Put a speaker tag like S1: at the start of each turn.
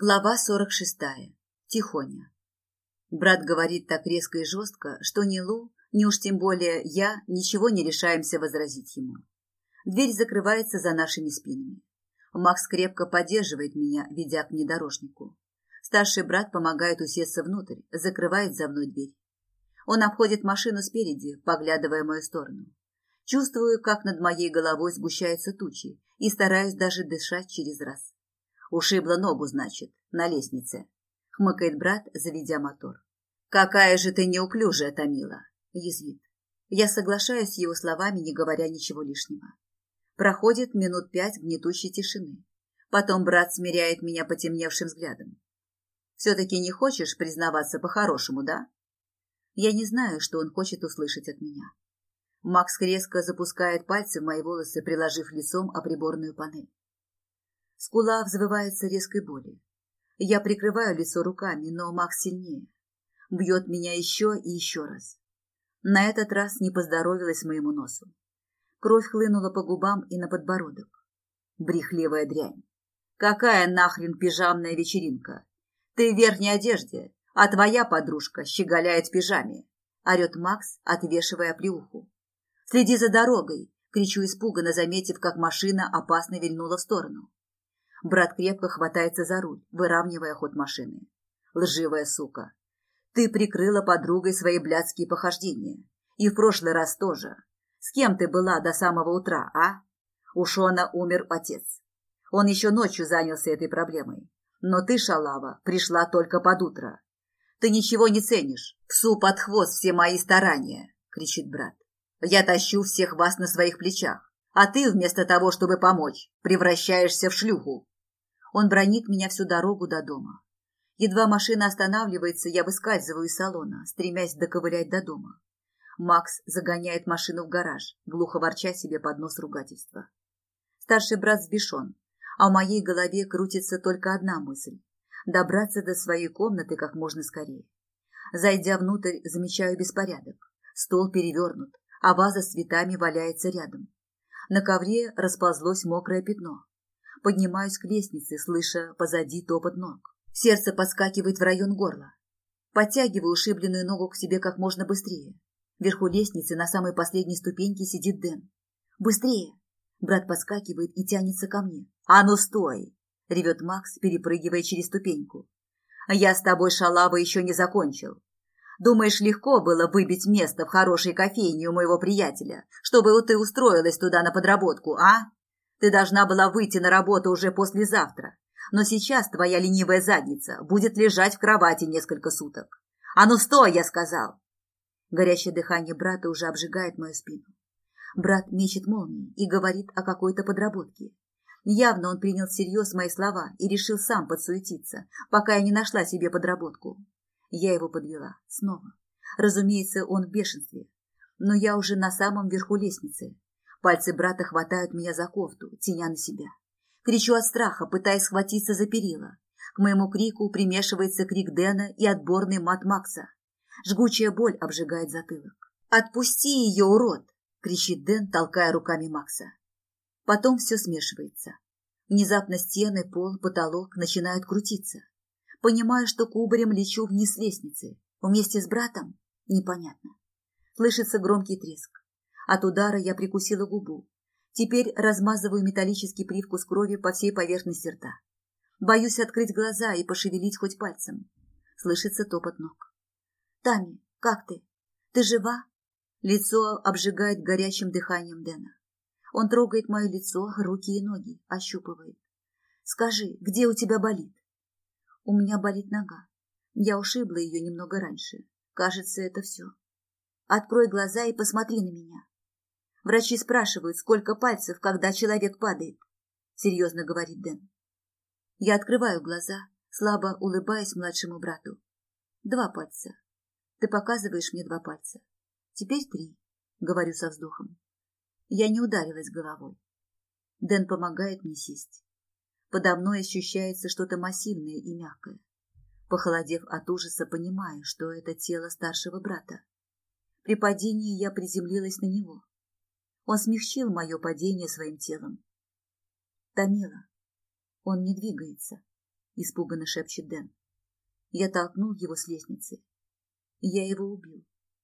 S1: Глава 46. Тихоня. Брат говорит так резко и жестко, что ни Лу, ни уж тем более я ничего не решаемся возразить ему. Дверь закрывается за нашими спинами. Макс крепко поддерживает меня, ведя к внедорожнику. Старший брат помогает усесться внутрь, закрывает за мной дверь. Он обходит машину спереди, поглядывая в мою сторону. Чувствую, как над моей головой сгущаются тучи, и стараюсь даже дышать через раз. Ушибла ногу, значит, на лестнице. Хмыкает брат, заведя мотор. Какая же ты неуклюжая, Томила. Язвит. Я соглашаюсь с его словами, не говоря ничего лишнего. Проходит минут пять гнетущей тишины. Потом брат смиряет меня потемневшим взглядом. Все-таки не хочешь признаваться по-хорошему, да? Я не знаю, что он хочет услышать от меня. Макс резко запускает пальцы в мои волосы, приложив лицом о приборную панель. Скула взвывается резкой боли. Я прикрываю лицо руками, но Макс сильнее. Бьет меня еще и еще раз. На этот раз не поздоровилась моему носу. Кровь хлынула по губам и на подбородок. Брехливая дрянь. Какая нахрен пижамная вечеринка? Ты в верхней одежде, а твоя подружка щеголяет в пижаме. Орет Макс, отвешивая плюху. Следи за дорогой, кричу испуганно, заметив, как машина опасно вильнула в сторону. Брат крепко хватается за руль, выравнивая ход машины. Лживая сука. Ты прикрыла подругой свои блядские похождения. И в прошлый раз тоже. С кем ты была до самого утра, а? У Шона умер отец. Он еще ночью занялся этой проблемой. Но ты, шалава, пришла только под утро. Ты ничего не ценишь. Псу под хвост все мои старания, кричит брат. Я тащу всех вас на своих плечах. А ты, вместо того, чтобы помочь, превращаешься в шлюху. Он бронит меня всю дорогу до дома. Едва машина останавливается, я выскальзываю из салона, стремясь доковылять до дома. Макс загоняет машину в гараж, глухо ворча себе под нос ругательства. Старший брат сбешен, а в моей голове крутится только одна мысль – добраться до своей комнаты как можно скорее. Зайдя внутрь, замечаю беспорядок. Стол перевернут, а ваза с цветами валяется рядом. На ковре расползлось мокрое пятно. Поднимаюсь к лестнице, слыша позади топот ног. Сердце подскакивает в район горла. Подтягиваю ушибленную ногу к себе как можно быстрее. Вверху лестницы на самой последней ступеньке сидит Дэн. «Быстрее!» Брат подскакивает и тянется ко мне. «А ну стой!» — ревет Макс, перепрыгивая через ступеньку. «Я с тобой, шалава, еще не закончил. Думаешь, легко было выбить место в хорошей кофейне у моего приятеля, чтобы ты устроилась туда на подработку, а? Ты должна была выйти на работу уже послезавтра, но сейчас твоя ленивая задница будет лежать в кровати несколько суток. А ну стой, я сказал!» Горящее дыхание брата уже обжигает мою спину. Брат мечет молнии и говорит о какой-то подработке. Явно он принял всерьез мои слова и решил сам подсуетиться, пока я не нашла себе подработку. Я его подвела. Снова. Разумеется, он в бешенстве. Но я уже на самом верху лестницы. Пальцы брата хватают меня за кофту, теня на себя. Кричу от страха, пытаясь схватиться за перила. К моему крику примешивается крик Дэна и отборный мат Макса. Жгучая боль обжигает затылок. «Отпусти ее, урод!» — кричит Дэн, толкая руками Макса. Потом все смешивается. Внезапно стены, пол, потолок начинают крутиться. Понимаю, что кубарем лечу вниз лестницы. Вместе с братом? Непонятно. Слышится громкий треск. От удара я прикусила губу. Теперь размазываю металлический привкус крови по всей поверхности рта. Боюсь открыть глаза и пошевелить хоть пальцем. Слышится топот ног. «Тами, как ты? Ты жива?» Лицо обжигает горячим дыханием Дэна. Он трогает мое лицо, руки и ноги, ощупывает. «Скажи, где у тебя болит?» «У меня болит нога. Я ушибла ее немного раньше. Кажется, это все. Открой глаза и посмотри на меня. Врачи спрашивают, сколько пальцев, когда человек падает. Серьезно говорит Дэн. Я открываю глаза, слабо улыбаясь младшему брату. Два пальца. Ты показываешь мне два пальца. Теперь три, говорю со вздохом. Я не ударилась головой. Дэн помогает мне сесть. Подо мной ощущается что-то массивное и мягкое. Похолодев от ужаса, понимаю, что это тело старшего брата. При падении я приземлилась на него. Он смягчил мое падение своим телом. Томила. Он не двигается. испуганно шепчет Дэн. Я толкнул его с лестницы. Я его убил.